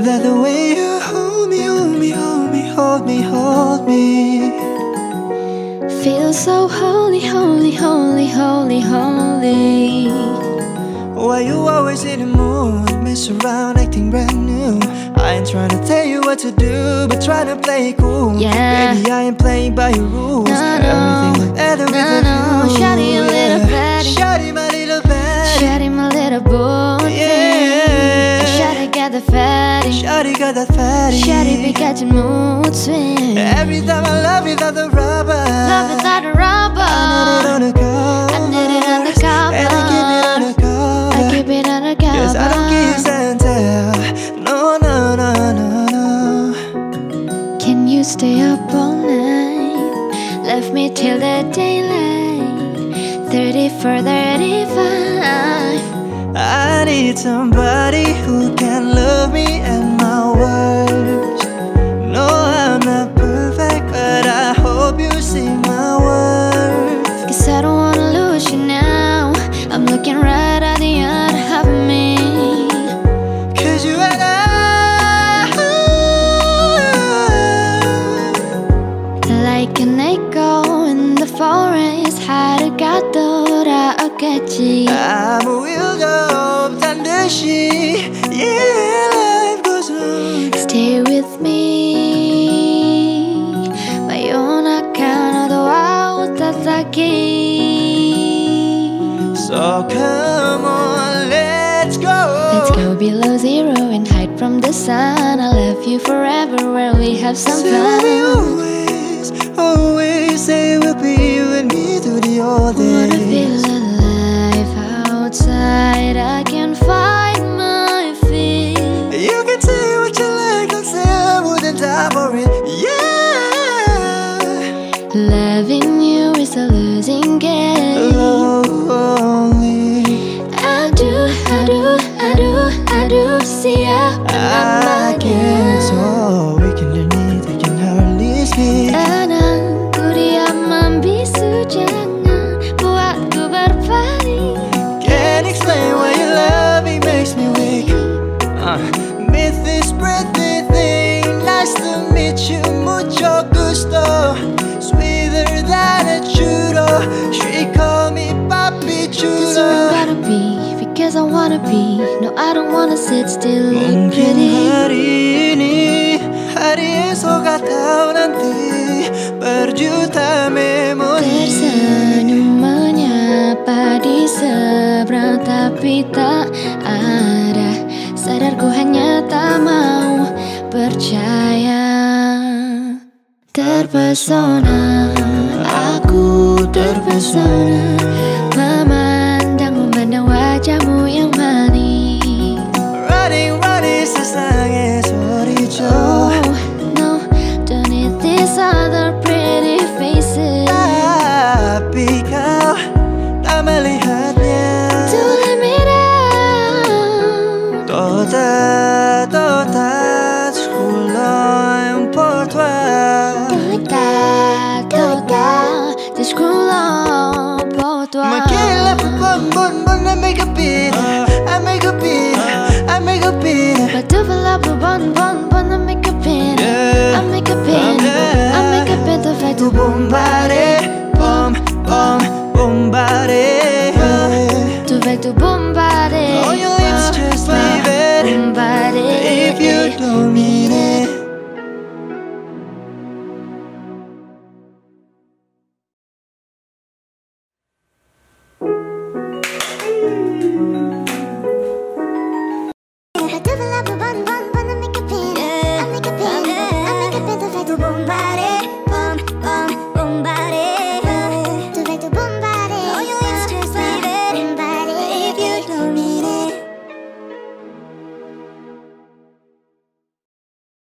That the way you hold me, hold me, hold me, hold me, hold me? Feel so holy, holy, holy, holy, holy. Why you always in the mood, mess around acting brand new. I ain't trying to tell you what to do, but try to play it cool. Yeah. Baby, I ain't playing by your rules. No, no. Everything look better with No, no. Shawty, got that fatty. Shawty be catching mood swings. Every time I love without the rubber. Love is like a rubber. I need it on the cover. I need it on the cover. And I keep it on the cover. I keep it under cover Cause I don't kiss and tell. No, no, no, no, no. Can you stay up all night? Left me till the daylight. 34, 35 I need somebody who can So come on, let's go. Let's go below zero and hide from the sun. I'll love you forever where we have some Say fun. always, always Say we'll be and me through the old Wanna feel alive outside I can find my feet. You can say what you like, don't say I wouldn't die for it. Yeah. Loving I wanna be. No I don't wanna sit still look Mungkin pretty hari ini Hari esok atau nanti Berjuta memori. Tersenyum menyapa di seberang Tapi tak ada Sadar ku hanya tak mau percaya. Terpesona Aku terpesona Memandang memandang wajahmu yang Running, running 세상에 소리쳐 Oh no, don't need these other pretty faces Tapi kau tak melihatnya Don't let me down Tota, tota, sekolah pour toi Tota, tota, descoulant pour toi Maquille bon, bon, bon, I make a beat I Make a pin,